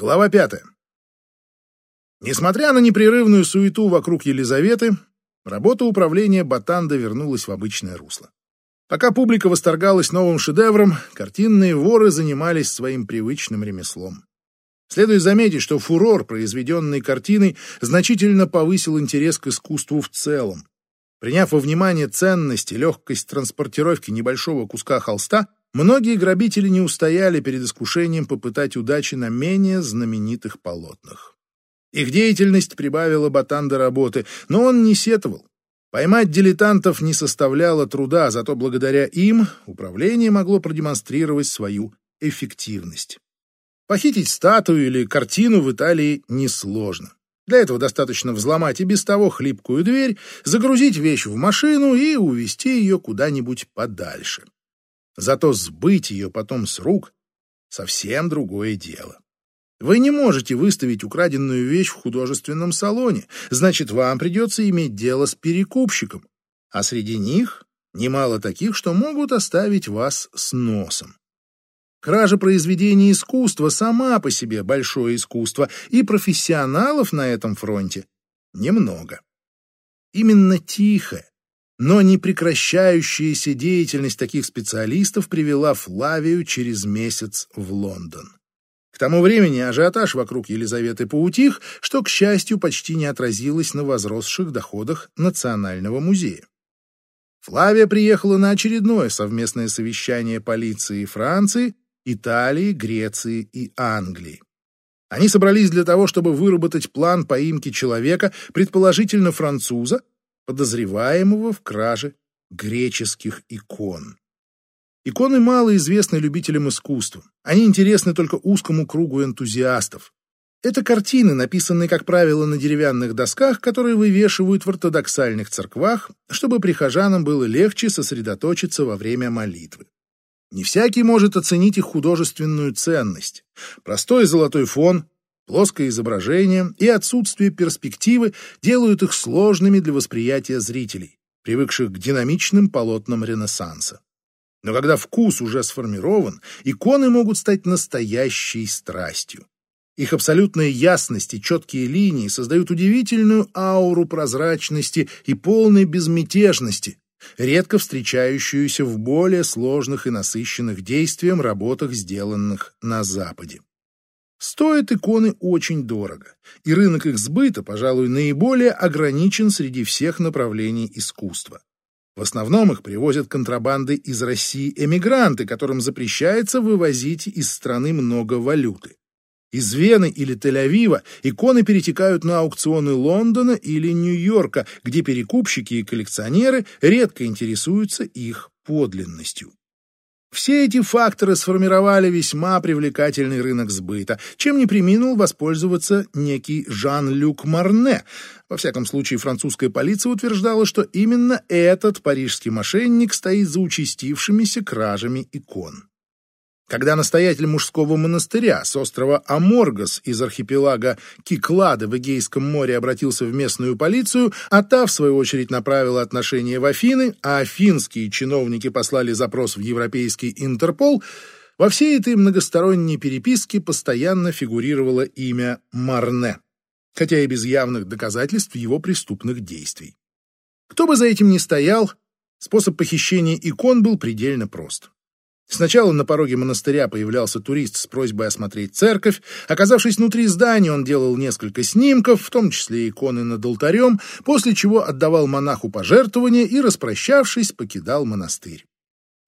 Глава пятая. Несмотря на непрерывную суету вокруг Елизаветы, работа управления Батанда вернулась в обычное русло. Пока публика восторгалась новым шедевром, картинные воры занимались своим привычным ремеслом. Следует заметить, что фурор, произведенный картиной, значительно повысил интерес к искусству в целом. Приняв во внимание ценность и легкость транспортировки небольшого куска холста, многие грабители не устояли перед искушением попытать удачи на менее знаменитых полотнах. Их деятельность прибавила Батанда работы, но он не сетовал. Поймать дилетантов не составляло труда, зато благодаря им управление могло продемонстрировать свою эффективность. Похитить статую или картину в Италии несложно. Для этого достаточно взломать и без того хлипкую дверь, загрузить вещь в машину и увезти ее куда-нибудь подальше. Зато сбыть ее потом с рук — совсем другое дело. Вы не можете выставить украденную вещь в художественном салоне, значит, вам придется иметь дело с перекупщиком, а среди них немало таких, что могут оставить вас с носом. Кража произведений искусства сама по себе большое искусство, и профессионалов на этом фронте немного. Именно тихая, но не прекращающаяся деятельность таких специалистов привела Флавию через месяц в Лондон. К тому времени ажиотаж вокруг Елизаветы поутих, что, к счастью, почти не отразилось на возросших доходах Национального музея. Флавия приехала на очередное совместное совещание полиции Франции Италии, Греции и Англии. Они собрались для того, чтобы выработать план поимки человека, предположительно француза, подозреваемого в краже греческих икон. Иконы мало известны любителям искусства. Они интересны только узкому кругу энтузиастов. Это картины, написанные, как правило, на деревянных досках, которые вывешивают в ортодоксальных церквах, чтобы прихожанам было легче сосредоточиться во время молитвы. Не всякий может оценить их художественную ценность. Простой золотой фон, плоское изображение и отсутствие перспективы делают их сложными для восприятия зрителей, привыкших к динамичным полотнам Ренессанса. Но когда вкус уже сформирован, иконы могут стать настоящей страстью. Их абсолютная ясность и четкие линии создают удивительную ауру прозрачности и полной безмятежности, редко встречающуюся в более сложных и насыщенных действием работах, сделанных на Западе. Стоят иконы очень дорого, и рынок их сбыта, пожалуй, наиболее ограничен среди всех направлений искусства. В основном их привозят контрабандой из России эмигранты, которым запрещается вывозить из страны много валюты. Из Вены или Тель-Авива иконы перетекают на аукционы Лондона или Нью-Йорка, где перекупщики и коллекционеры редко интересуются их подлинностью. Все эти факторы сформировали весьма привлекательный рынок сбыта, чем не приминул воспользоваться некий Жан-Люк Марне. Во всяком случае, французская полиция утверждала, что именно этот парижский мошенник стоит за участившимися кражами икон. Когда настоятель мужского монастыря с острова Аморгас из архипелага Киклады в Эгейском море обратился в местную полицию, а та, в свою очередь, направила отношения в Афины, а афинские чиновники послали запрос в Европейский Интерпол, во всей этой многосторонней переписке постоянно фигурировало имя Марне, хотя и без явных доказательств его преступных действий. Кто бы за этим ни стоял, способ похищения икон был предельно прост. Сначала на пороге монастыря появлялся турист с просьбой осмотреть церковь. Оказавшись внутри здания, он делал несколько снимков, в том числе иконы над алтарем, после чего отдавал монаху пожертвования и, распрощавшись, покидал монастырь.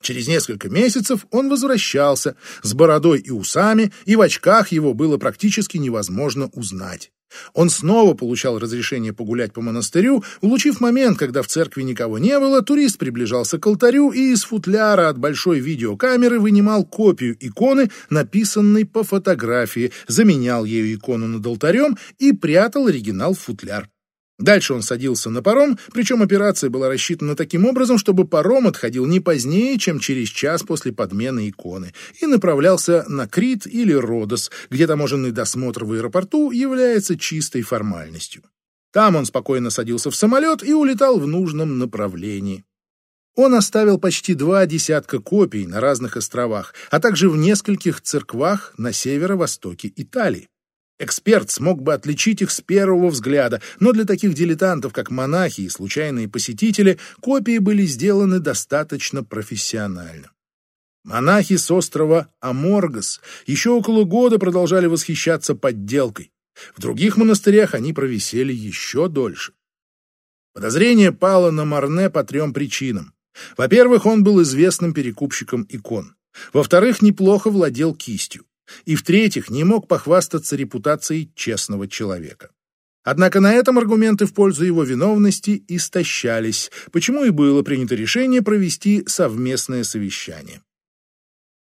Через несколько месяцев он возвращался с бородой и усами, и в очках его было практически невозможно узнать. Он снова получал разрешение погулять по монастырю. Улучив момент, когда в церкви никого не было, турист приближался к алтарю и из футляра от большой видеокамеры вынимал копию иконы, написанной по фотографии, заменял ею икону над алтарем и прятал оригинал в футляр. Дальше он садился на паром, причем операция была рассчитана таким образом, чтобы паром отходил не позднее, чем через час после подмены иконы, и направлялся на Крит или Родос, где таможенный досмотр в аэропорту является чистой формальностью. Там он спокойно садился в самолет и улетал в нужном направлении. Он оставил почти два десятка копий на разных островах, а также в нескольких церквах на северо-востоке Италии. Эксперт смог бы отличить их с первого взгляда, но для таких дилетантов, как монахи и случайные посетители, копии были сделаны достаточно профессионально. Монахи с острова Аморгас еще около года продолжали восхищаться подделкой. В других монастырях они провисели еще дольше. Подозрение пало на Марне по трем причинам. Во-первых, он был известным перекупщиком икон. Во-вторых, неплохо владел кистью. И в-третьих, не мог похвастаться репутацией честного человека. Однако на этом аргументы в пользу его виновности истощались, почему и было принято решение провести совместное совещание.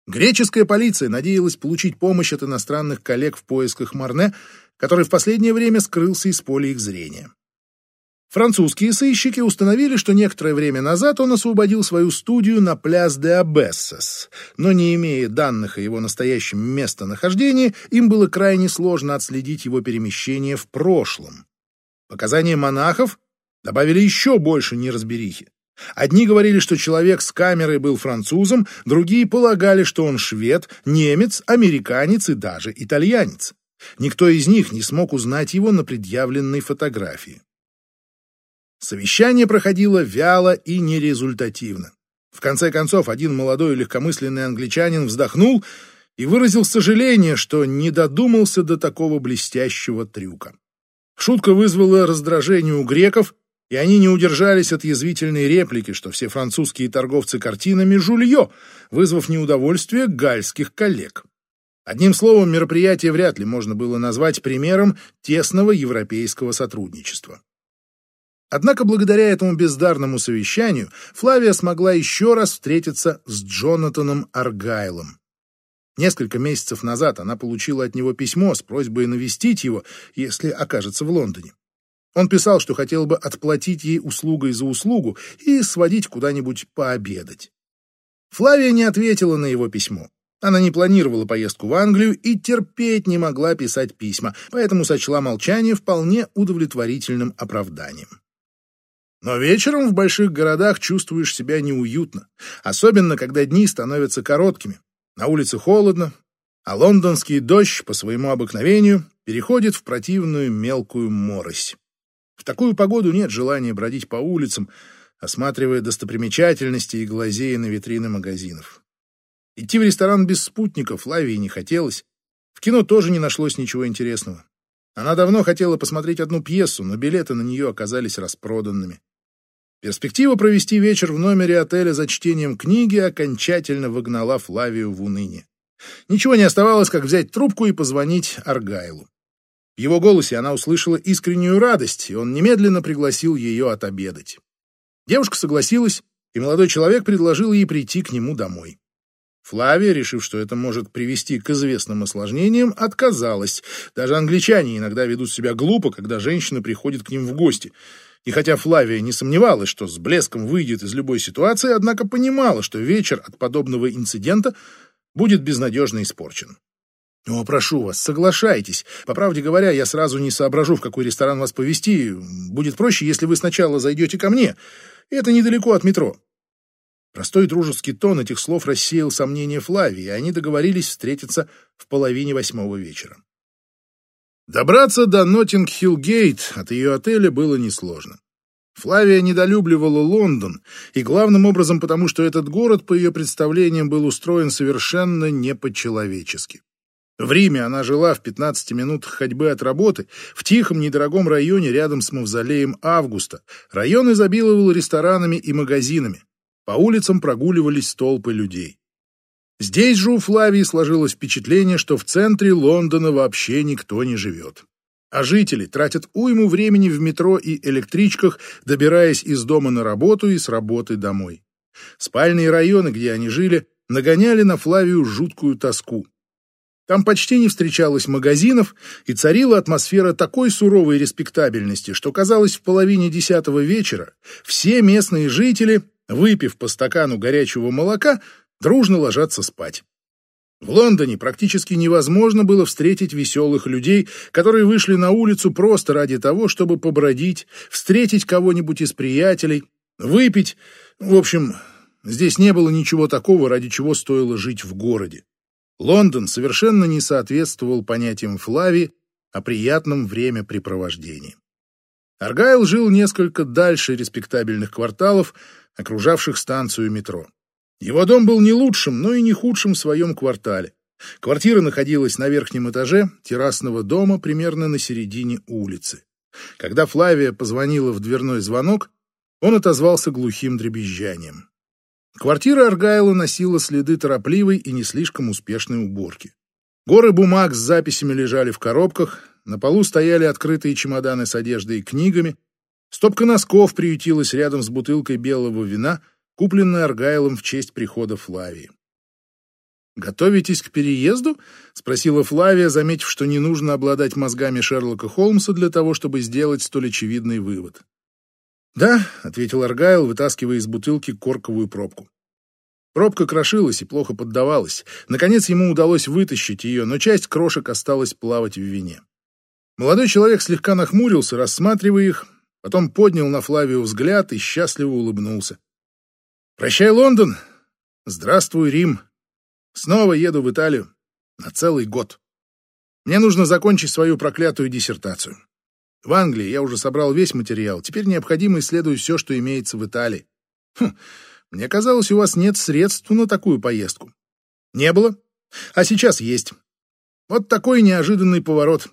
Греческая полиция надеялась получить помощь от иностранных коллег в поисках Марне, который в последнее время скрылся из поля их зрения. Французские сыщики установили, что некоторое время назад он освободил свою студию на пляс де Абессес, но не имея данных о его настоящем местонахождении, им было крайне сложно отследить его перемещение в прошлом. Показания монахов добавили еще больше неразберихи. Одни говорили, что человек с камерой был французом, другие полагали, что он швед, немец, американец и даже итальянец. Никто из них не смог узнать его на предъявленной фотографии. Совещание проходило вяло и нерезультативно. В конце концов, один молодой легкомысленный англичанин вздохнул и выразил сожаление, что не додумался до такого блестящего трюка. Шутка вызвала раздражение у греков, и они не удержались от язвительной реплики, что все французские торговцы картинами — жулье, вызвав неудовольствие гальских коллег. Одним словом, мероприятие вряд ли можно было назвать примером тесного европейского сотрудничества. Однако благодаря этому бездарному совещанию Флавия смогла еще раз встретиться с Джонатаном Аргайлом. Несколько месяцев назад она получила от него письмо с просьбой навестить его, если окажется в Лондоне. Он писал, что хотел бы отплатить ей услугой за услугу и сводить куда-нибудь пообедать. Флавия не ответила на его письмо. Она не планировала поездку в Англию и терпеть не могла писать письма, поэтому сочла молчание вполне удовлетворительным оправданием. Но вечером в больших городах чувствуешь себя неуютно, особенно когда дни становятся короткими. На улице холодно, а лондонский дождь по своему обыкновению переходит в противную мелкую морось. В такую погоду нет желания бродить по улицам, осматривая достопримечательности и глазея на витрины магазинов. Идти в ресторан без спутников Лавии не хотелось. В кино тоже не нашлось ничего интересного. Она давно хотела посмотреть одну пьесу, но билеты на нее оказались распроданными. Перспектива провести вечер в номере отеля за чтением книги окончательно выгнала Флавию в уныние. Ничего не оставалось, как взять трубку и позвонить Аргайлу. В его голосе она услышала искреннюю радость, и он немедленно пригласил ее отобедать. Девушка согласилась, и молодой человек предложил ей прийти к нему домой. Флавия, решив, что это может привести к известным осложнениям, отказалась. Даже англичане иногда ведут себя глупо, когда женщина приходит к ним в гости — и хотя Флавия не сомневалась, что с блеском выйдет из любой ситуации, однако понимала, что вечер от подобного инцидента будет безнадежно испорчен. «О, прошу вас, соглашайтесь. По правде говоря, я сразу не соображу, в какой ресторан вас повезти. Будет проще, если вы сначала зайдете ко мне. Это недалеко от метро». Простой дружеский тон этих слов рассеял сомнения Флавии, и они договорились встретиться в половине восьмого вечера. Добраться до Ноттинг-Хилл-Гейт от ее отеля было несложно. Флавия недолюбливала Лондон, и главным образом потому, что этот город, по ее представлениям, был устроен совершенно не по-человечески. В Риме она жила в 15 минутах ходьбы от работы, в тихом недорогом районе рядом с мавзолеем Августа. Район изобиловал ресторанами и магазинами. По улицам прогуливались толпы людей. Здесь же у Флавии сложилось впечатление, что в центре Лондона вообще никто не живет. А жители тратят уйму времени в метро и электричках, добираясь из дома на работу и с работы домой. Спальные районы, где они жили, нагоняли на Флавию жуткую тоску. Там почти не встречалось магазинов, и царила атмосфера такой суровой респектабельности, что казалось в половине десятого вечера все местные жители, выпив по стакану горячего молока, дружно ложатся спать. В Лондоне практически невозможно было встретить веселых людей, которые вышли на улицу просто ради того, чтобы побродить, встретить кого-нибудь из приятелей, выпить. В общем, здесь не было ничего такого, ради чего стоило жить в городе. Лондон совершенно не соответствовал понятиям Флави, о приятном времяпрепровождении. Аргайл жил несколько дальше респектабельных кварталов, окружавших станцию метро. Его дом был не лучшим, но и не худшим в своем квартале. Квартира находилась на верхнем этаже террасного дома примерно на середине улицы. Когда Флавия позвонила в дверной звонок, он отозвался глухим дребезжанием. Квартира Аргайла носила следы торопливой и не слишком успешной уборки. Горы бумаг с записями лежали в коробках, на полу стояли открытые чемоданы с одеждой и книгами, стопка носков приютилась рядом с бутылкой белого вина, купленной Аргайлом в честь прихода Флавии. «Готовитесь к переезду?» — спросила Флавия, заметив, что не нужно обладать мозгами Шерлока Холмса для того, чтобы сделать столь очевидный вывод. «Да», — ответил Аргайл, вытаскивая из бутылки корковую пробку. Пробка крошилась и плохо поддавалась. Наконец ему удалось вытащить ее, но часть крошек осталась плавать в вине. Молодой человек слегка нахмурился, рассматривая их, потом поднял на Флавию взгляд и счастливо улыбнулся. «Прощай, Лондон! Здравствуй, Рим! Снова еду в Италию на целый год. Мне нужно закончить свою проклятую диссертацию. В Англии я уже собрал весь материал, теперь необходимо исследовать все, что имеется в Италии. Хм, мне казалось, у вас нет средств на такую поездку. Не было, а сейчас есть. Вот такой неожиданный поворот.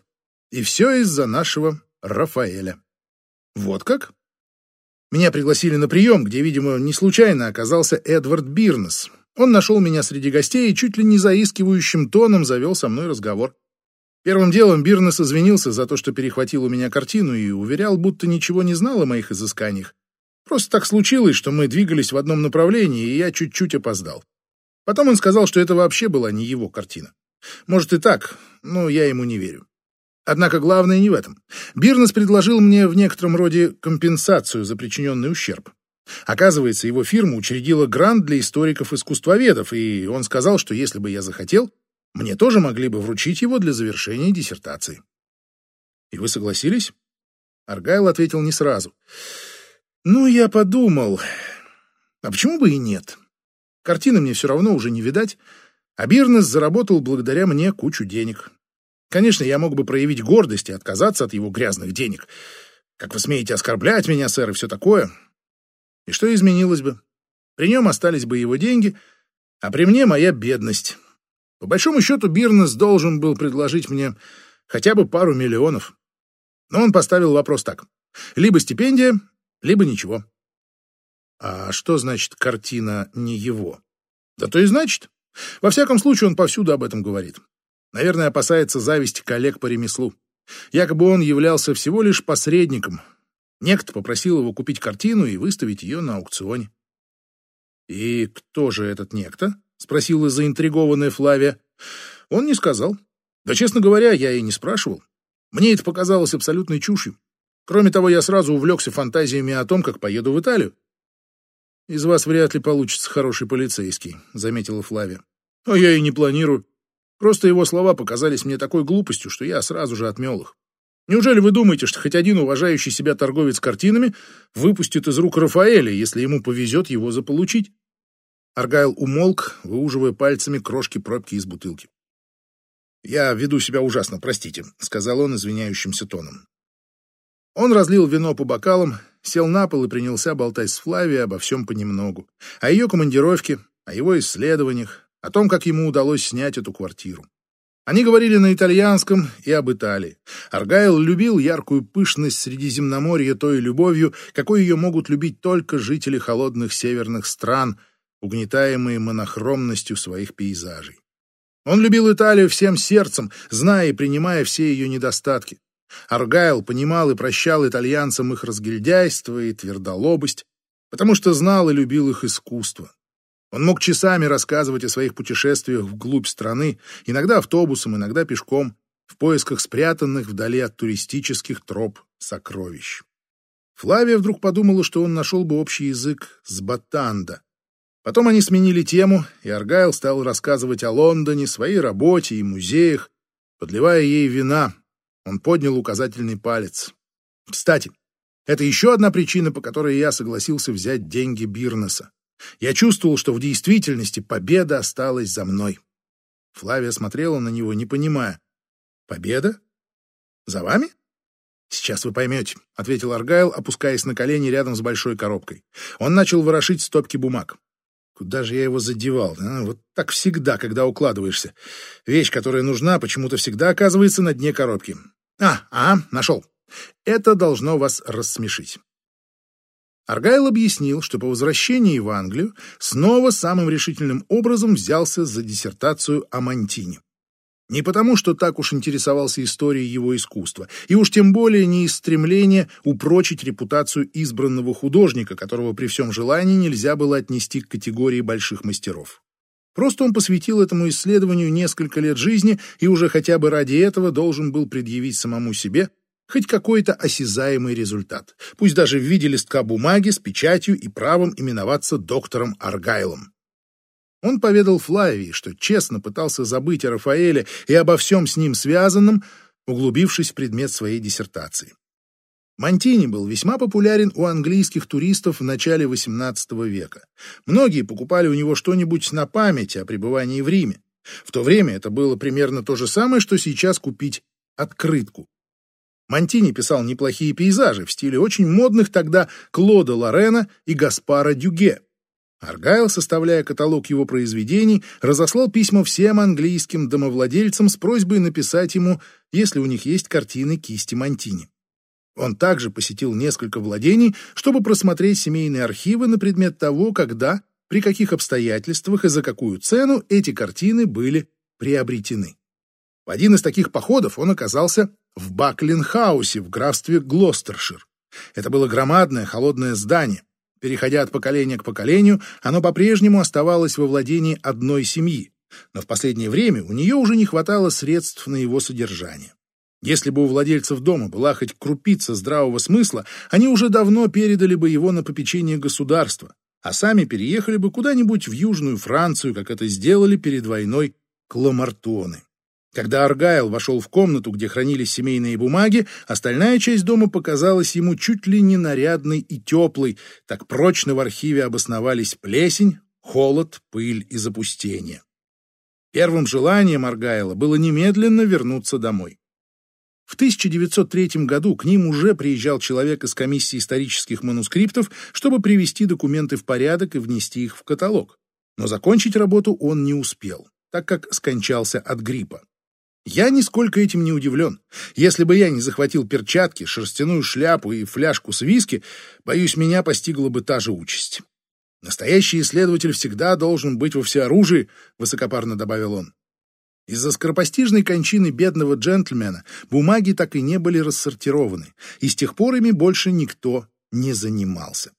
И все из-за нашего Рафаэля. Вот как? Меня пригласили на прием, где, видимо, не случайно оказался Эдвард Бирнес. Он нашел меня среди гостей и чуть ли не заискивающим тоном завел со мной разговор. Первым делом Бирнес извинился за то, что перехватил у меня картину и уверял, будто ничего не знал о моих изысканиях. Просто так случилось, что мы двигались в одном направлении, и я чуть-чуть опоздал. Потом он сказал, что это вообще была не его картина. Может и так, но я ему не верю. Однако главное не в этом. Бирнес предложил мне в некотором роде компенсацию за причиненный ущерб. Оказывается, его фирма учредила грант для историков-искусствоведов, и он сказал, что если бы я захотел, мне тоже могли бы вручить его для завершения диссертации. И вы согласились? Аргайл ответил не сразу. Ну, я подумал, а почему бы и нет? Картины мне все равно уже не видать, а Бирнес заработал благодаря мне кучу денег. Конечно, я мог бы проявить гордость и отказаться от его грязных денег. Как вы смеете оскорблять меня, сэр, и все такое. И что изменилось бы? При нем остались бы его деньги, а при мне моя бедность. По большому счету, Бирнес должен был предложить мне хотя бы пару миллионов. Но он поставил вопрос так. Либо стипендия, либо ничего. А что значит картина не его? Да то и значит. Во всяком случае, он повсюду об этом говорит. Наверное, опасается зависти коллег по ремеслу. Якобы он являлся всего лишь посредником. Некто попросил его купить картину и выставить ее на аукционе. И кто же этот некто? — спросила заинтригованная Флавия. Он не сказал. Да, честно говоря, я и не спрашивал. Мне это показалось абсолютной чушью. Кроме того, я сразу увлекся фантазиями о том, как поеду в Италию. «Из вас вряд ли получится хороший полицейский», — заметила Флавия. «А я и не планирую. Просто его слова показались мне такой глупостью, что я сразу же отмел их. Неужели вы думаете, что хоть один уважающий себя торговец картинами выпустит из рук Рафаэля, если ему повезет его заполучить?» Аргайл умолк, выуживая пальцами крошки пробки из бутылки. «Я веду себя ужасно, простите», — сказал он извиняющимся тоном. Он разлил вино по бокалам, сел на пол и принялся болтать с Флавией обо всем понемногу. О ее командировке, о его исследованиях, о том, как ему удалось снять эту квартиру. Они говорили на итальянском и об Италии. Аргайл любил яркую пышность Средиземноморья той любовью, какой ее могут любить только жители холодных северных стран, угнетаемые монохромностью своих пейзажей. Он любил Италию всем сердцем, зная и принимая все ее недостатки. Аргайл понимал и прощал итальянцам их разгильдяйство и твердолобость, потому что знал и любил их искусство. Он мог часами рассказывать о своих путешествиях вглубь страны, иногда автобусом, иногда пешком, в поисках спрятанных вдали от туристических троп сокровищ. Флавия вдруг подумала, что он нашел бы общий язык с Батанда, Потом они сменили тему, и Аргайл стал рассказывать о Лондоне, своей работе и музеях, подливая ей вина. Он поднял указательный палец. Кстати, это еще одна причина, по которой я согласился взять деньги Бирнеса. Я чувствовал, что в действительности победа осталась за мной. Флавия смотрела на него, не понимая. Победа? За вами? Сейчас вы поймете, ответил Аргайл, опускаясь на колени рядом с большой коробкой. Он начал ворошить стопки бумаг. Куда же я его задевал? А? Вот так всегда, когда укладываешься. Вещь, которая нужна, почему-то всегда оказывается на дне коробки. А, а, нашел. Это должно вас рассмешить. Аргайл объяснил, что по возвращении в Англию снова самым решительным образом взялся за диссертацию о Монтине. Не потому, что так уж интересовался историей его искусства, и уж тем более не из стремления упрочить репутацию избранного художника, которого при всем желании нельзя было отнести к категории больших мастеров. Просто он посвятил этому исследованию несколько лет жизни и уже хотя бы ради этого должен был предъявить самому себе хоть какой-то осязаемый результат, пусть даже в виде листка бумаги с печатью и правом именоваться доктором Аргайлом. Он поведал Флавии, что честно пытался забыть о Рафаэле и обо всем с ним связанном, углубившись в предмет своей диссертации. Монтини был весьма популярен у английских туристов в начале XVIII века. Многие покупали у него что-нибудь на память о пребывании в Риме. В то время это было примерно то же самое, что сейчас купить открытку. Монтини писал неплохие пейзажи в стиле очень модных тогда Клода Лорена и Гаспара Дюге. Аргайл, составляя каталог его произведений, разослал письма всем английским домовладельцам с просьбой написать ему, если у них есть картины кисти Монтини. Он также посетил несколько владений, чтобы просмотреть семейные архивы на предмет того, когда, при каких обстоятельствах и за какую цену эти картины были приобретены. В один из таких походов он оказался в Баклинхаусе в графстве Глостершир. Это было громадное холодное здание, Переходя от поколения к поколению, оно по-прежнему оставалось во владении одной семьи, но в последнее время у нее уже не хватало средств на его содержание. Если бы у владельцев дома была хоть крупица здравого смысла, они уже давно передали бы его на попечение государства, а сами переехали бы куда-нибудь в Южную Францию, как это сделали перед войной Кламартоны. Когда Аргайл вошел в комнату, где хранились семейные бумаги, остальная часть дома показалась ему чуть ли не нарядной и теплой, так прочно в архиве обосновались плесень, холод, пыль и запустение. Первым желанием Аргайла было немедленно вернуться домой. В 1903 году к ним уже приезжал человек из комиссии исторических манускриптов, чтобы привести документы в порядок и внести их в каталог. Но закончить работу он не успел, так как скончался от гриппа. Я нисколько этим не удивлен. Если бы я не захватил перчатки, шерстяную шляпу и фляжку с виски, боюсь, меня постигла бы та же участь. Настоящий исследователь всегда должен быть во всеоружии, высокопарно добавил он. Из-за скоропостижной кончины бедного джентльмена бумаги так и не были рассортированы, и с тех пор ими больше никто не занимался.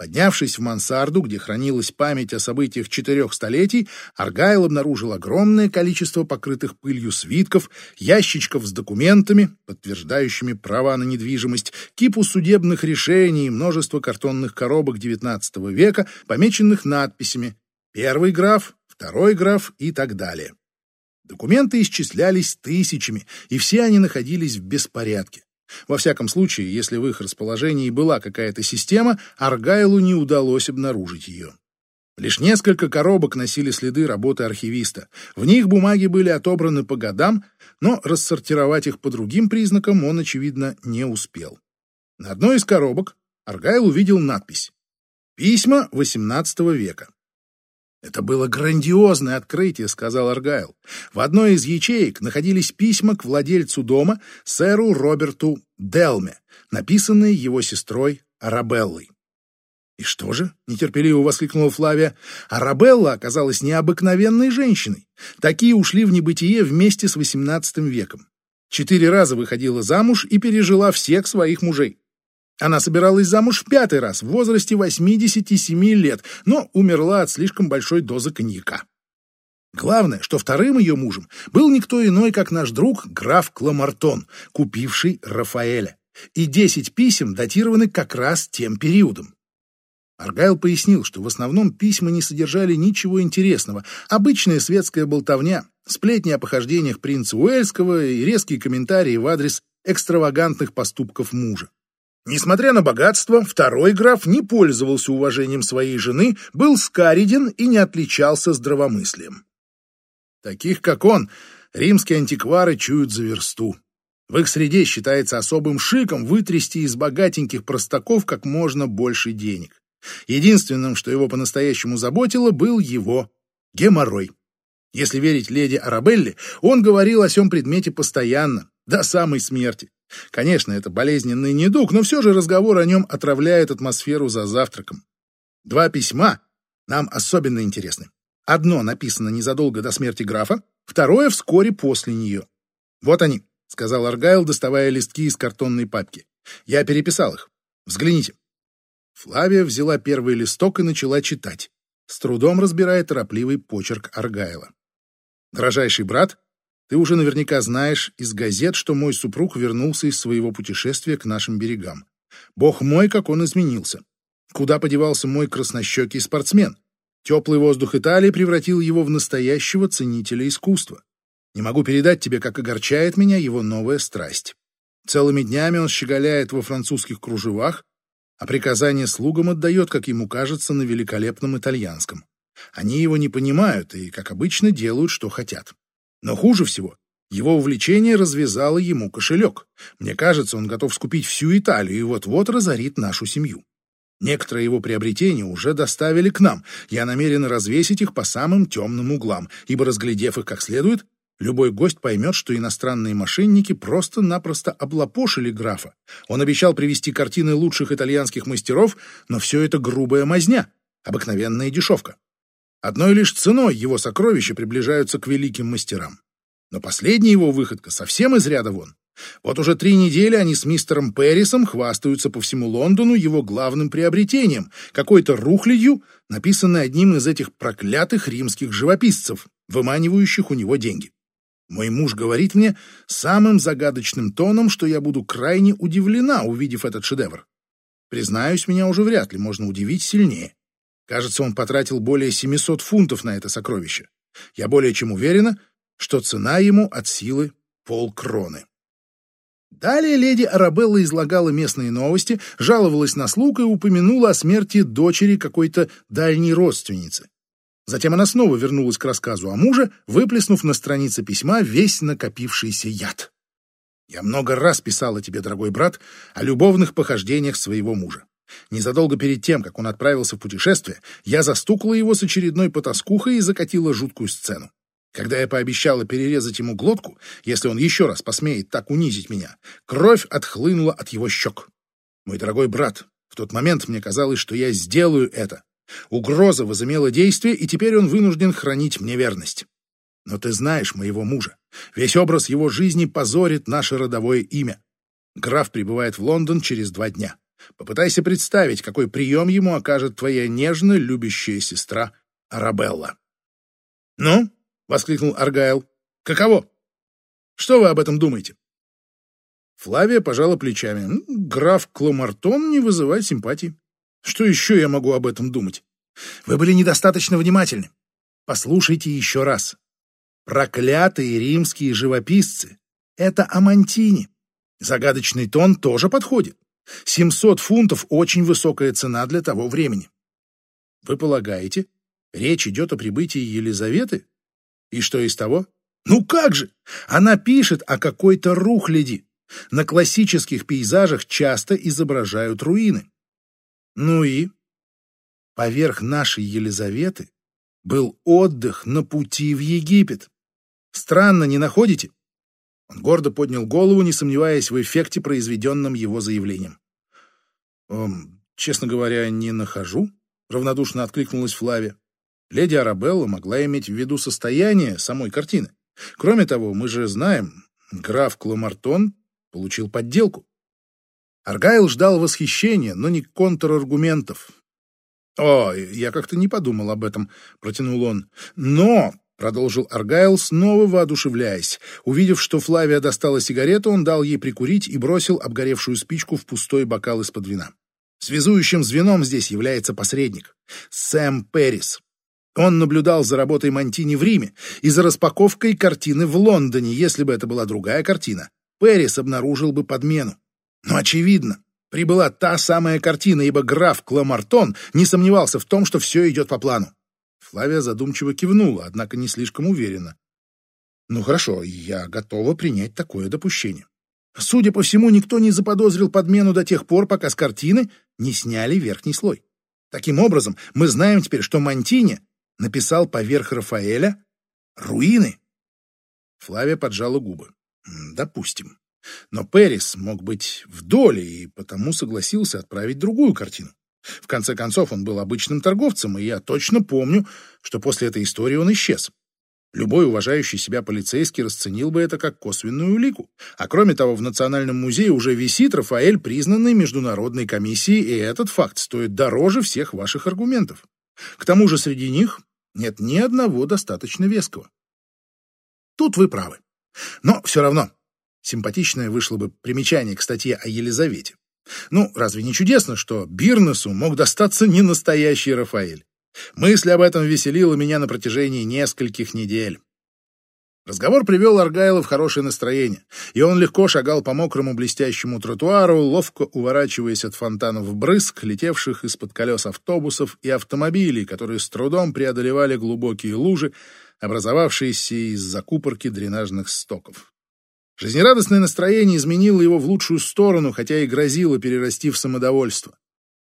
Поднявшись в мансарду, где хранилась память о событиях четырех столетий, Аргайл обнаружил огромное количество покрытых пылью свитков, ящичков с документами, подтверждающими права на недвижимость, кипу судебных решений и множество картонных коробок XIX века, помеченных надписями «Первый граф», «Второй граф» и так далее. Документы исчислялись тысячами, и все они находились в беспорядке. Во всяком случае, если в их расположении была какая-то система, Аргайлу не удалось обнаружить ее. Лишь несколько коробок носили следы работы архивиста. В них бумаги были отобраны по годам, но рассортировать их по другим признакам он, очевидно, не успел. На одной из коробок Аргайл увидел надпись «Письма XVIII века». «Это было грандиозное открытие», — сказал Аргайл. В одной из ячеек находились письма к владельцу дома, сэру Роберту Делме, написанные его сестрой Арабеллой. «И что же?» — нетерпеливо воскликнула Флавия. «Арабелла оказалась необыкновенной женщиной. Такие ушли в небытие вместе с XVIII веком. Четыре раза выходила замуж и пережила всех своих мужей. Она собиралась замуж в пятый раз в возрасте 87 лет, но умерла от слишком большой дозы коньяка. Главное, что вторым ее мужем был никто иной, как наш друг граф Кламартон, купивший Рафаэля. И десять писем датированы как раз тем периодом. Аргайл пояснил, что в основном письма не содержали ничего интересного, обычная светская болтовня, сплетни о похождениях принца Уэльского и резкие комментарии в адрес экстравагантных поступков мужа. Несмотря на богатство, второй граф не пользовался уважением своей жены, был скариден и не отличался здравомыслием. Таких, как он, римские антиквары чуют за версту. В их среде считается особым шиком вытрясти из богатеньких простаков как можно больше денег. Единственным, что его по-настоящему заботило, был его геморрой. Если верить леди Арабелле, он говорил о сём предмете постоянно, до самой смерти. Конечно, это болезненный недуг, но все же разговор о нем отравляет атмосферу за завтраком. Два письма нам особенно интересны. Одно написано незадолго до смерти графа, второе вскоре после нее. Вот они, сказал Аргайл, доставая листки из картонной папки. Я переписал их. Взгляните. Флавия взяла первый листок и начала читать, с трудом разбирая торопливый почерк Аргайла. Дорожайший брат, ты уже наверняка знаешь из газет, что мой супруг вернулся из своего путешествия к нашим берегам. Бог мой, как он изменился. Куда подевался мой краснощекий спортсмен? Теплый воздух Италии превратил его в настоящего ценителя искусства. Не могу передать тебе, как огорчает меня его новая страсть. Целыми днями он щеголяет во французских кружевах, а приказания слугам отдает, как ему кажется, на великолепном итальянском. Они его не понимают и, как обычно, делают, что хотят. Но хуже всего, его увлечение развязало ему кошелек. Мне кажется, он готов скупить всю Италию и вот-вот разорит нашу семью. Некоторые его приобретения уже доставили к нам. Я намерен развесить их по самым темным углам, ибо, разглядев их как следует, любой гость поймет, что иностранные мошенники просто-напросто облапошили графа. Он обещал привезти картины лучших итальянских мастеров, но все это грубая мазня, обыкновенная дешевка. Одной лишь ценой его сокровища приближаются к великим мастерам. Но последняя его выходка совсем из ряда вон. Вот уже три недели они с мистером Перрисом хвастаются по всему Лондону его главным приобретением, какой-то рухлядью, написанной одним из этих проклятых римских живописцев, выманивающих у него деньги. Мой муж говорит мне самым загадочным тоном, что я буду крайне удивлена, увидев этот шедевр. Признаюсь, меня уже вряд ли можно удивить сильнее. Кажется, он потратил более 700 фунтов на это сокровище. Я более чем уверена, что цена ему от силы полкроны. Далее леди Арабелла излагала местные новости, жаловалась на слуг и упомянула о смерти дочери какой-то дальней родственницы. Затем она снова вернулась к рассказу о муже, выплеснув на странице письма весь накопившийся яд. «Я много раз писала тебе, дорогой брат, о любовных похождениях своего мужа. Незадолго перед тем, как он отправился в путешествие, я застукала его с очередной потаскухой и закатила жуткую сцену. Когда я пообещала перерезать ему глотку, если он еще раз посмеет так унизить меня, кровь отхлынула от его щек. Мой дорогой брат, в тот момент мне казалось, что я сделаю это. Угроза возымела действие, и теперь он вынужден хранить мне верность. Но ты знаешь моего мужа. Весь образ его жизни позорит наше родовое имя. Граф прибывает в Лондон через два дня. Попытайся представить, какой прием ему окажет твоя нежно любящая сестра Арабелла. «Ну?» — воскликнул Аргайл. «Каково? Что вы об этом думаете?» Флавия пожала плечами. «Граф Кламартон не вызывает симпатии. Что еще я могу об этом думать? Вы были недостаточно внимательны. Послушайте еще раз. Проклятые римские живописцы — это Амантини. Загадочный тон тоже подходит. 700 фунтов – очень высокая цена для того времени. Вы полагаете, речь идет о прибытии Елизаветы? И что из того? Ну как же! Она пишет о какой-то рухляди. На классических пейзажах часто изображают руины. Ну и? Поверх нашей Елизаветы был отдых на пути в Египет. Странно, не находите? Он гордо поднял голову, не сомневаясь в эффекте, произведенном его заявлением. «Эм, «Честно говоря, не нахожу», — равнодушно откликнулась Флавия. Леди Арабелла могла иметь в виду состояние самой картины. Кроме того, мы же знаем, граф Кламартон получил подделку. Аргайл ждал восхищения, но не контраргументов. «О, я как-то не подумал об этом», — протянул он. «Но Продолжил Аргайл, снова воодушевляясь. Увидев, что Флавия достала сигарету, он дал ей прикурить и бросил обгоревшую спичку в пустой бокал из-под вина. Связующим звеном здесь является посредник — Сэм Перрис. Он наблюдал за работой Монтини в Риме и за распаковкой картины в Лондоне. Если бы это была другая картина, Перрис обнаружил бы подмену. Но очевидно, прибыла та самая картина, ибо граф Кламартон не сомневался в том, что все идет по плану. Флавия задумчиво кивнула, однако не слишком уверенно. «Ну хорошо, я готова принять такое допущение. Судя по всему, никто не заподозрил подмену до тех пор, пока с картины не сняли верхний слой. Таким образом, мы знаем теперь, что Монтини написал поверх Рафаэля руины. Флавия поджала губы. Допустим. Но Перис мог быть в доле и потому согласился отправить другую картину. В конце концов, он был обычным торговцем, и я точно помню, что после этой истории он исчез. Любой уважающий себя полицейский расценил бы это как косвенную улику. А кроме того, в Национальном музее уже висит Рафаэль, признанный международной комиссией, и этот факт стоит дороже всех ваших аргументов. К тому же среди них нет ни одного достаточно веского. Тут вы правы. Но все равно симпатичное вышло бы примечание к статье о Елизавете. Ну, разве не чудесно, что Бирнесу мог достаться не настоящий Рафаэль? Мысль об этом веселила меня на протяжении нескольких недель. Разговор привел Аргайла в хорошее настроение, и он легко шагал по мокрому блестящему тротуару, ловко уворачиваясь от фонтанов брызг, летевших из-под колес автобусов и автомобилей, которые с трудом преодолевали глубокие лужи, образовавшиеся из закупорки дренажных стоков. Жизнерадостное настроение изменило его в лучшую сторону, хотя и грозило перерасти в самодовольство.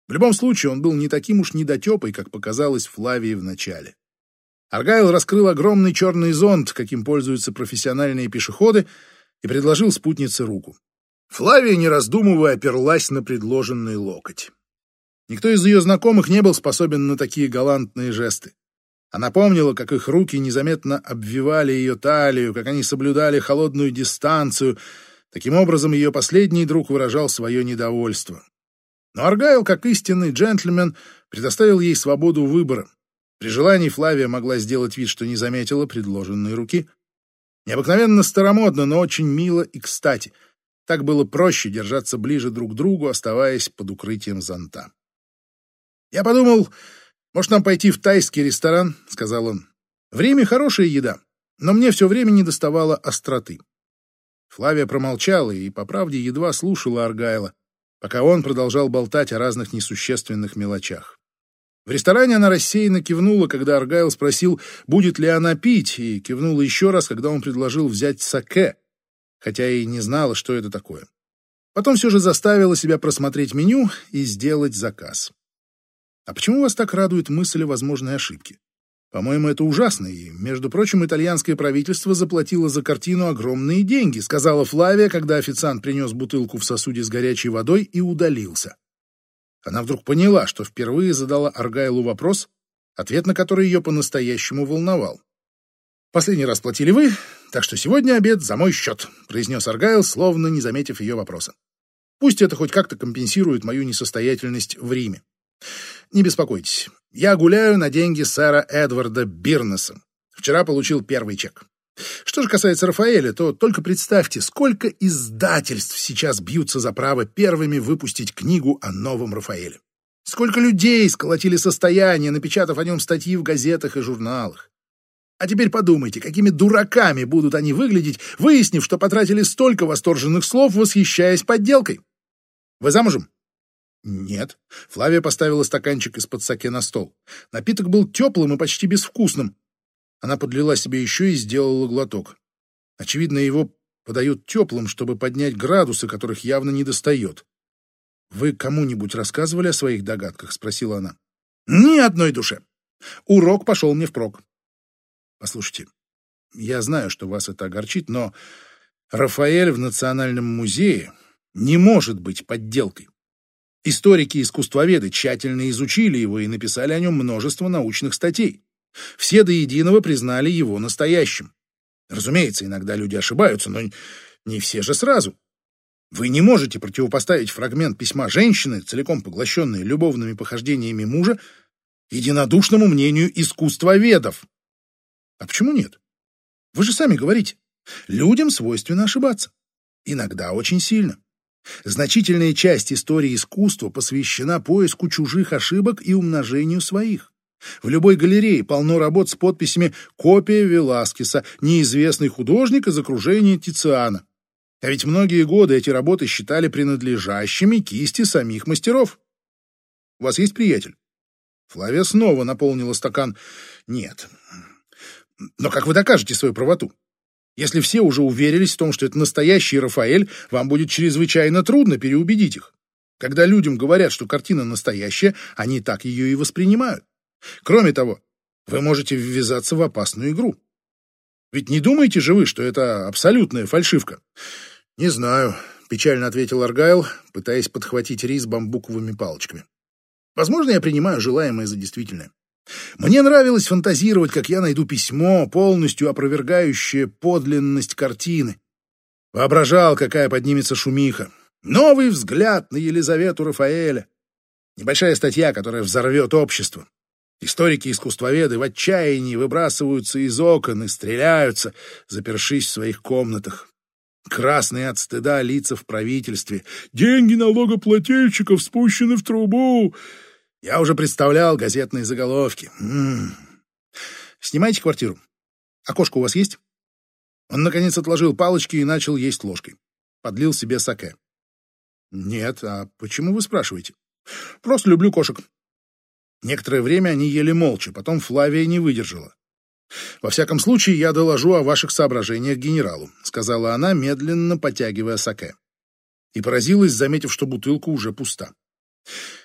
В любом случае, он был не таким уж недотепой, как показалось Флавии в начале. Аргайл раскрыл огромный черный зонт, каким пользуются профессиональные пешеходы, и предложил спутнице руку. Флавия, не раздумывая, оперлась на предложенный локоть. Никто из ее знакомых не был способен на такие галантные жесты. Она помнила, как их руки незаметно обвивали ее талию, как они соблюдали холодную дистанцию. Таким образом, ее последний друг выражал свое недовольство. Но Аргайл, как истинный джентльмен, предоставил ей свободу выбора. При желании Флавия могла сделать вид, что не заметила предложенные руки. Необыкновенно старомодно, но очень мило и кстати. Так было проще держаться ближе друг к другу, оставаясь под укрытием зонта. «Я подумал, может, нам пойти в тайский ресторан?» — сказал он. «В Риме хорошая еда, но мне все время не доставало остроты». Флавия промолчала и, по правде, едва слушала Аргайла пока он продолжал болтать о разных несущественных мелочах. В ресторане она рассеянно кивнула, когда Аргайл спросил, будет ли она пить, и кивнула еще раз, когда он предложил взять саке, хотя и не знала, что это такое. Потом все же заставила себя просмотреть меню и сделать заказ. «А почему вас так радует мысль о возможной ошибке? По-моему, это ужасно, и, между прочим, итальянское правительство заплатило за картину огромные деньги, сказала Флавия, когда официант принес бутылку в сосуде с горячей водой и удалился. Она вдруг поняла, что впервые задала Аргайлу вопрос, ответ на который ее по-настоящему волновал. «Последний раз платили вы, так что сегодня обед за мой счет», произнес Аргайл, словно не заметив ее вопроса. «Пусть это хоть как-то компенсирует мою несостоятельность в Риме. Не беспокойтесь, я гуляю на деньги сэра Эдварда Бирнеса. Вчера получил первый чек. Что же касается Рафаэля, то только представьте, сколько издательств сейчас бьются за право первыми выпустить книгу о новом Рафаэле. Сколько людей сколотили состояние, напечатав о нем статьи в газетах и журналах. А теперь подумайте, какими дураками будут они выглядеть, выяснив, что потратили столько восторженных слов, восхищаясь подделкой. Вы замужем? Нет. Флавия поставила стаканчик из-под саке на стол. Напиток был теплым и почти безвкусным. Она подлила себе еще и сделала глоток. Очевидно, его подают теплым, чтобы поднять градусы, которых явно не достает. «Вы кому-нибудь рассказывали о своих догадках?» — спросила она. «Ни одной душе. Урок пошел мне впрок. Послушайте, я знаю, что вас это огорчит, но Рафаэль в Национальном музее не может быть подделкой. Историки-искусствоведы тщательно изучили его и написали о нем множество научных статей. Все до единого признали его настоящим. Разумеется, иногда люди ошибаются, но не все же сразу. Вы не можете противопоставить фрагмент письма женщины, целиком поглощенной любовными похождениями мужа, единодушному мнению искусствоведов. А почему нет? Вы же сами говорите, людям свойственно ошибаться. Иногда очень сильно. Значительная часть истории искусства посвящена поиску чужих ошибок и умножению своих. В любой галерее полно работ с подписями «Копия Веласкеса», «Неизвестный художник из окружения Тициана». А ведь многие годы эти работы считали принадлежащими кисти самих мастеров. У вас есть приятель? Флавия снова наполнила стакан. Нет. Но как вы докажете свою правоту? Если все уже уверились в том, что это настоящий Рафаэль, вам будет чрезвычайно трудно переубедить их. Когда людям говорят, что картина настоящая, они так ее и воспринимают. Кроме того, вы можете ввязаться в опасную игру. Ведь не думаете же вы, что это абсолютная фальшивка? Не знаю, печально ответил Аргайл, пытаясь подхватить рис бамбуковыми палочками. Возможно, я принимаю желаемое за действительное. Мне нравилось фантазировать, как я найду письмо, полностью опровергающее подлинность картины. Воображал, какая поднимется шумиха. Новый взгляд на Елизавету Рафаэля. Небольшая статья, которая взорвет общество. Историки-искусствоведы в отчаянии выбрасываются из окон и стреляются, запершись в своих комнатах. Красные от стыда лица в правительстве. Деньги налогоплательщиков спущены в трубу. Я уже представлял газетные заголовки. М -м -м. Снимайте квартиру. Окошко у вас есть? Он, наконец, отложил палочки и начал есть ложкой. Подлил себе саке. Нет, а почему вы спрашиваете? Просто люблю кошек. Некоторое время они ели молча, потом Флавия не выдержала. «Во всяком случае, я доложу о ваших соображениях генералу», сказала она, медленно потягивая саке. И поразилась, заметив, что бутылка уже пуста.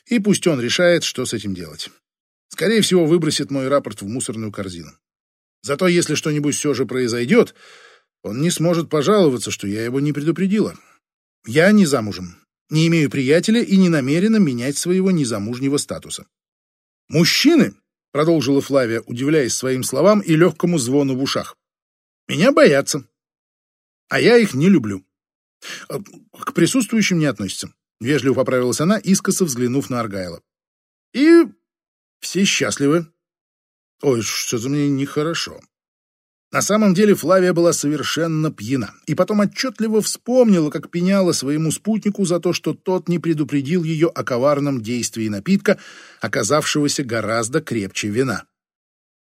И пусть он решает, что с этим делать. Скорее всего, выбросит мой рапорт в мусорную корзину. Зато если что-нибудь все же произойдет, он не сможет пожаловаться, что я его не предупредила. Я не замужем, не имею приятеля и не намерена менять своего незамужнего статуса. Мужчины, продолжила Флавия, удивляясь своим словам и легкому звону в ушах, меня боятся, а я их не люблю. К присутствующим не относятся. Вежливо поправилась она, искоса взглянув на Аргайла. И все счастливы. Ой, что-то мне нехорошо. На самом деле Флавия была совершенно пьяна, и потом отчетливо вспомнила, как пеняла своему спутнику за то, что тот не предупредил ее о коварном действии напитка, оказавшегося гораздо крепче вина.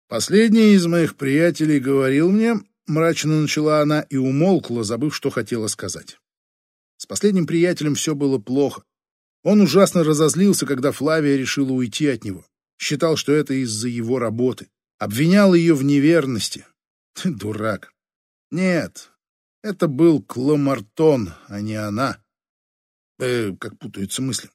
«Последний из моих приятелей говорил мне...» — мрачно начала она и умолкла, забыв, что хотела сказать. С последним приятелем все было плохо. Он ужасно разозлился, когда Флавия решила уйти от него. Считал, что это из-за его работы. Обвинял ее в неверности. Ты дурак. Нет, это был Кламартон, а не она. Э, как путаются мысли.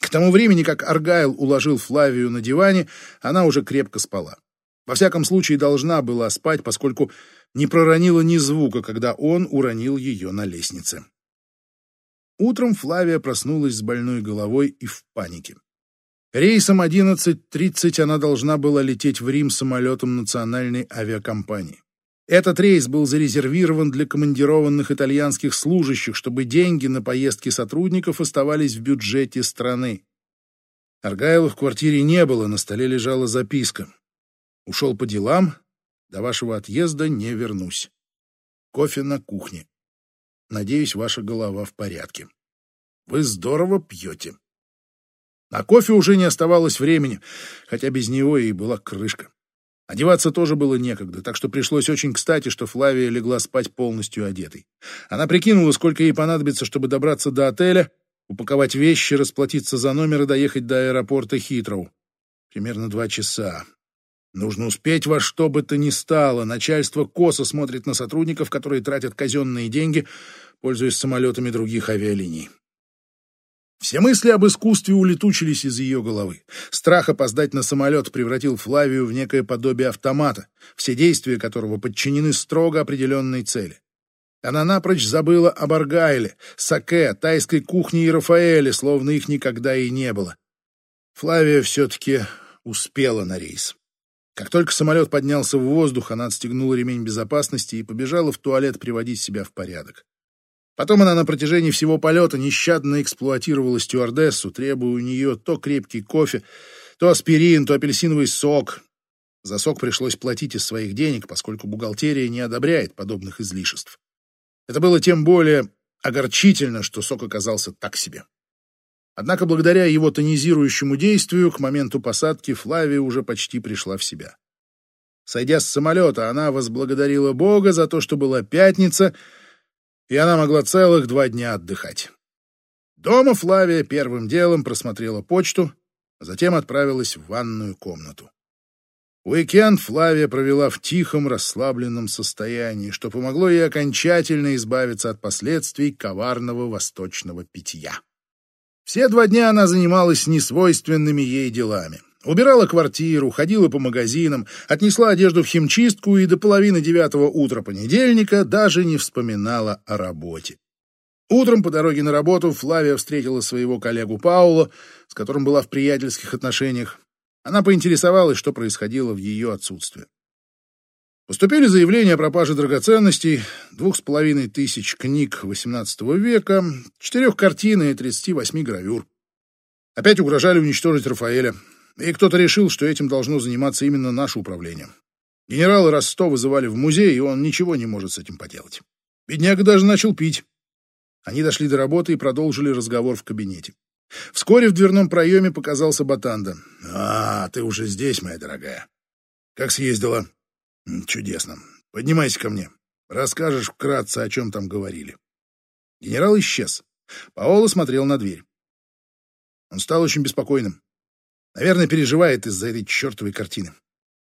К тому времени, как Аргайл уложил Флавию на диване, она уже крепко спала. Во всяком случае, должна была спать, поскольку не проронила ни звука, когда он уронил ее на лестнице. Утром Флавия проснулась с больной головой и в панике. Рейсом 11.30 она должна была лететь в Рим самолетом национальной авиакомпании. Этот рейс был зарезервирован для командированных итальянских служащих, чтобы деньги на поездки сотрудников оставались в бюджете страны. Аргайла в квартире не было, на столе лежала записка. «Ушел по делам, до вашего отъезда не вернусь. Кофе на кухне. Надеюсь, ваша голова в порядке. Вы здорово пьете. На кофе уже не оставалось времени, хотя без него и была крышка. Одеваться тоже было некогда, так что пришлось очень кстати, что Флавия легла спать полностью одетой. Она прикинула, сколько ей понадобится, чтобы добраться до отеля, упаковать вещи, расплатиться за номер и доехать до аэропорта Хитроу. Примерно два часа. Нужно успеть во что бы то ни стало. Начальство косо смотрит на сотрудников, которые тратят казенные деньги, пользуясь самолетами других авиалиний. Все мысли об искусстве улетучились из ее головы. Страх опоздать на самолет превратил Флавию в некое подобие автомата, все действия которого подчинены строго определенной цели. Она напрочь забыла об Аргайле, Саке, тайской кухне и Рафаэле, словно их никогда и не было. Флавия все-таки успела на рейс. Как только самолет поднялся в воздух, она отстегнула ремень безопасности и побежала в туалет приводить себя в порядок. Потом она на протяжении всего полета нещадно эксплуатировала стюардессу, требуя у нее то крепкий кофе, то аспирин, то апельсиновый сок. За сок пришлось платить из своих денег, поскольку бухгалтерия не одобряет подобных излишеств. Это было тем более огорчительно, что сок оказался так себе. Однако благодаря его тонизирующему действию к моменту посадки Флавия уже почти пришла в себя. Сойдя с самолета, она возблагодарила Бога за то, что была пятница, и она могла целых два дня отдыхать. Дома Флавия первым делом просмотрела почту, а затем отправилась в ванную комнату. Уикенд Флавия провела в тихом, расслабленном состоянии, что помогло ей окончательно избавиться от последствий коварного восточного питья. Все два дня она занималась несвойственными ей делами. Убирала квартиру, ходила по магазинам, отнесла одежду в химчистку и до половины девятого утра понедельника даже не вспоминала о работе. Утром по дороге на работу Флавия встретила своего коллегу Паула, с которым была в приятельских отношениях. Она поинтересовалась, что происходило в ее отсутствие. Поступили заявления о пропаже драгоценностей, двух с половиной тысяч книг XVIII века, четырех картин и 38 гравюр. Опять угрожали уничтожить Рафаэля, и кто-то решил, что этим должно заниматься именно наше управление. Генерала раз сто вызывали в музей, и он ничего не может с этим поделать. Бедняга даже начал пить. Они дошли до работы и продолжили разговор в кабинете. Вскоре в дверном проеме показался Батанда. «А, ты уже здесь, моя дорогая. Как съездила?» «Чудесно. Поднимайся ко мне. Расскажешь вкратце, о чем там говорили». Генерал исчез. Паоло смотрел на дверь. Он стал очень беспокойным. Наверное, переживает из-за этой чертовой картины.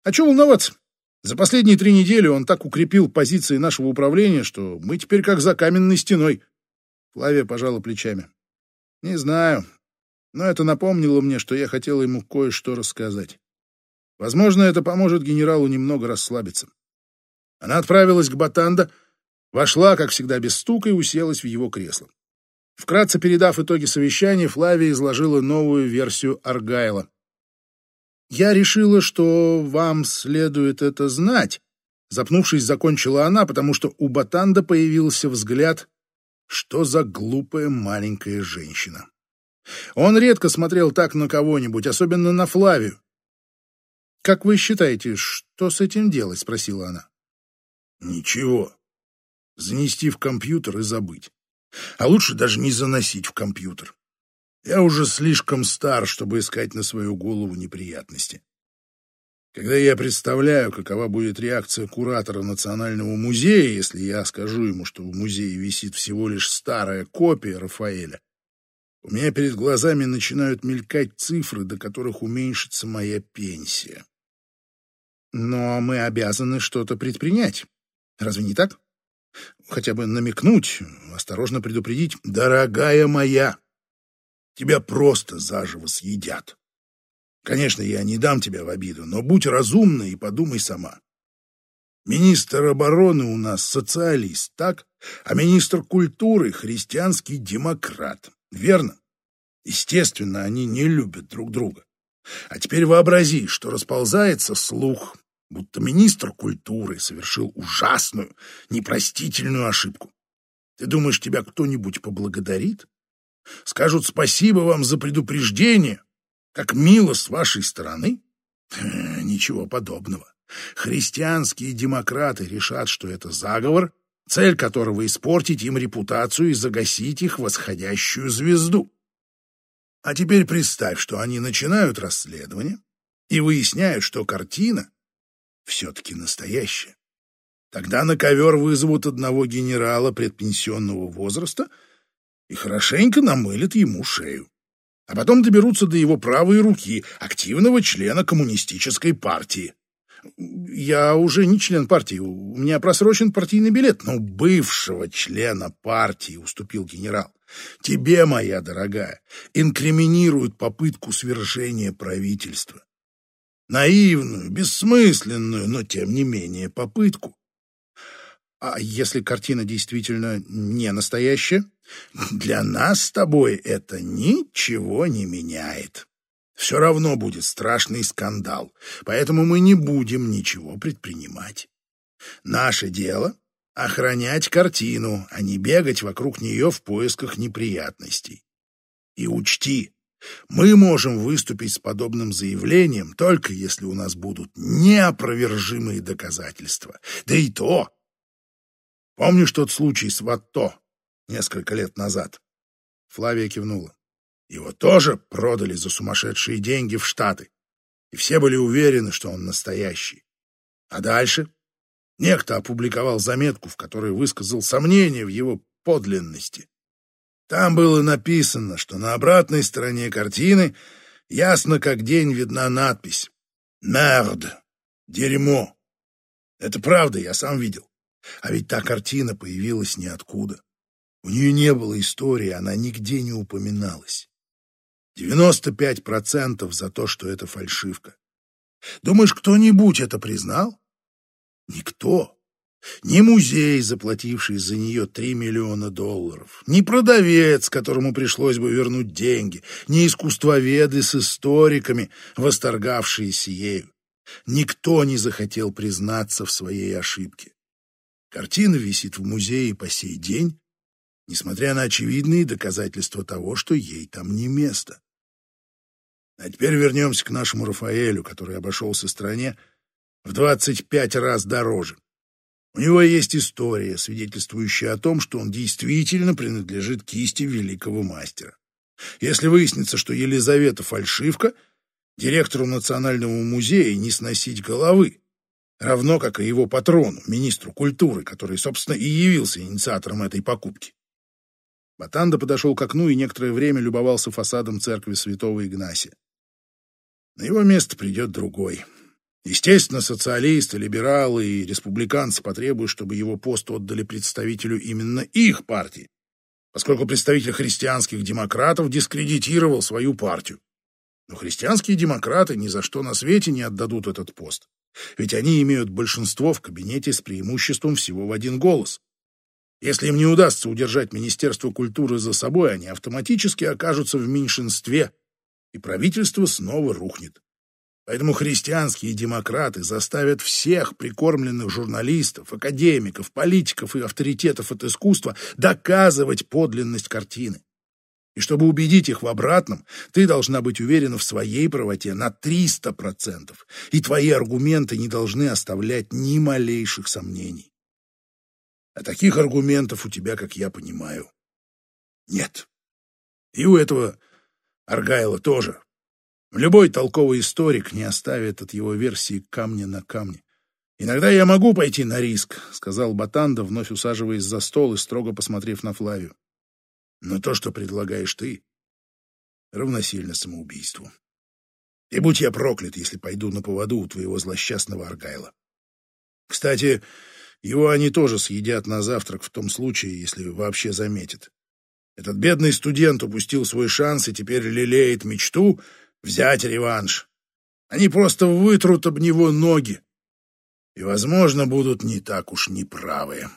А чего волноваться? За последние три недели он так укрепил позиции нашего управления, что мы теперь как за каменной стеной. Флавия пожала плечами. Не знаю, но это напомнило мне, что я хотел ему кое-что рассказать. Возможно, это поможет генералу немного расслабиться. Она отправилась к Батанда, вошла, как всегда, без стука и уселась в его кресло. Вкратце передав итоги совещания, Флавия изложила новую версию Аргайла. «Я решила, что вам следует это знать», — запнувшись, закончила она, потому что у Батанда появился взгляд, что за глупая маленькая женщина. Он редко смотрел так на кого-нибудь, особенно на Флавию. «Как вы считаете, что с этим делать?» — спросила она. «Ничего. Занести в компьютер и забыть. А лучше даже не заносить в компьютер. Я уже слишком стар, чтобы искать на свою голову неприятности. Когда я представляю, какова будет реакция куратора Национального музея, если я скажу ему, что в музее висит всего лишь старая копия Рафаэля, у меня перед глазами начинают мелькать цифры, до которых уменьшится моя пенсия. Но мы обязаны что-то предпринять. Разве не так? Хотя бы намекнуть, осторожно предупредить. Дорогая моя, тебя просто заживо съедят. Конечно, я не дам тебя в обиду, но будь разумна и подумай сама. Министр обороны у нас социалист, так? А министр культуры — христианский демократ. Верно? Естественно, они не любят друг друга. А теперь вообрази, что расползается слух, будто министр культуры совершил ужасную, непростительную ошибку. Ты думаешь, тебя кто-нибудь поблагодарит? Скажут спасибо вам за предупреждение, как мило с вашей стороны? Э, ничего подобного. Христианские демократы решат, что это заговор, цель которого испортить им репутацию и загасить их восходящую звезду. А теперь представь, что они начинают расследование и выясняют, что картина все-таки настоящая. Тогда на ковер вызовут одного генерала предпенсионного возраста и хорошенько намылят ему шею. А потом доберутся до его правой руки, активного члена коммунистической партии. Я уже не член партии, у меня просрочен партийный билет, но бывшего члена партии, уступил генерал. Тебе, моя дорогая, инкриминируют попытку свержения правительства. Наивную, бессмысленную, но тем не менее попытку. А если картина действительно не настоящая? Для нас с тобой это ничего не меняет. Все равно будет страшный скандал, поэтому мы не будем ничего предпринимать. Наше дело — охранять картину, а не бегать вокруг нее в поисках неприятностей. И учти, мы можем выступить с подобным заявлением только если у нас будут неопровержимые доказательства. Да и то. Помнишь тот случай с Ватто несколько лет назад? Флавия кивнула. Его тоже продали за сумасшедшие деньги в Штаты, и все были уверены, что он настоящий. А дальше некто опубликовал заметку, в которой высказал сомнения в его подлинности. Там было написано, что на обратной стороне картины ясно как день видна надпись «Мерд» Дерьмо. Это правда, я сам видел. А ведь та картина появилась ниоткуда. У нее не было истории, она нигде не упоминалась. 95% за то, что это фальшивка. Думаешь, кто-нибудь это признал? Никто. Ни музей, заплативший за нее 3 миллиона долларов, ни продавец, которому пришлось бы вернуть деньги, ни искусствоведы с историками, восторгавшиеся ею. Никто не захотел признаться в своей ошибке. Картина висит в музее по сей день, несмотря на очевидные доказательства того, что ей там не место. А теперь вернемся к нашему Рафаэлю, который обошелся стране в 25 раз дороже. У него есть история, свидетельствующая о том, что он действительно принадлежит кисти великого мастера. Если выяснится, что Елизавета фальшивка, директору Национального музея не сносить головы, равно как и его патрону, министру культуры, который, собственно, и явился инициатором этой покупки. Батанда подошел к окну и некоторое время любовался фасадом церкви святого Игнасия. На его место придет другой. Естественно, социалисты, либералы и республиканцы потребуют, чтобы его пост отдали представителю именно их партии, поскольку представитель христианских демократов дискредитировал свою партию. Но христианские демократы ни за что на свете не отдадут этот пост, ведь они имеют большинство в кабинете с преимуществом всего в один голос. Если им не удастся удержать Министерство культуры за собой, они автоматически окажутся в меньшинстве и правительство снова рухнет. Поэтому христианские демократы заставят всех прикормленных журналистов, академиков, политиков и авторитетов от искусства доказывать подлинность картины. И чтобы убедить их в обратном, ты должна быть уверена в своей правоте на 300%, и твои аргументы не должны оставлять ни малейших сомнений. А таких аргументов у тебя, как я понимаю, нет. И у этого Аргайла тоже. Любой толковый историк не оставит от его версии камня на камне. «Иногда я могу пойти на риск», — сказал Батанда, вновь усаживаясь за стол и строго посмотрев на Флавию. «Но то, что предлагаешь ты, равносильно самоубийству. И будь я проклят, если пойду на поводу у твоего злосчастного Аргайла. Кстати, его они тоже съедят на завтрак в том случае, если вообще заметят. Этот бедный студент упустил свой шанс и теперь лелеет мечту взять реванш. Они просто вытрут об него ноги и, возможно, будут не так уж неправые.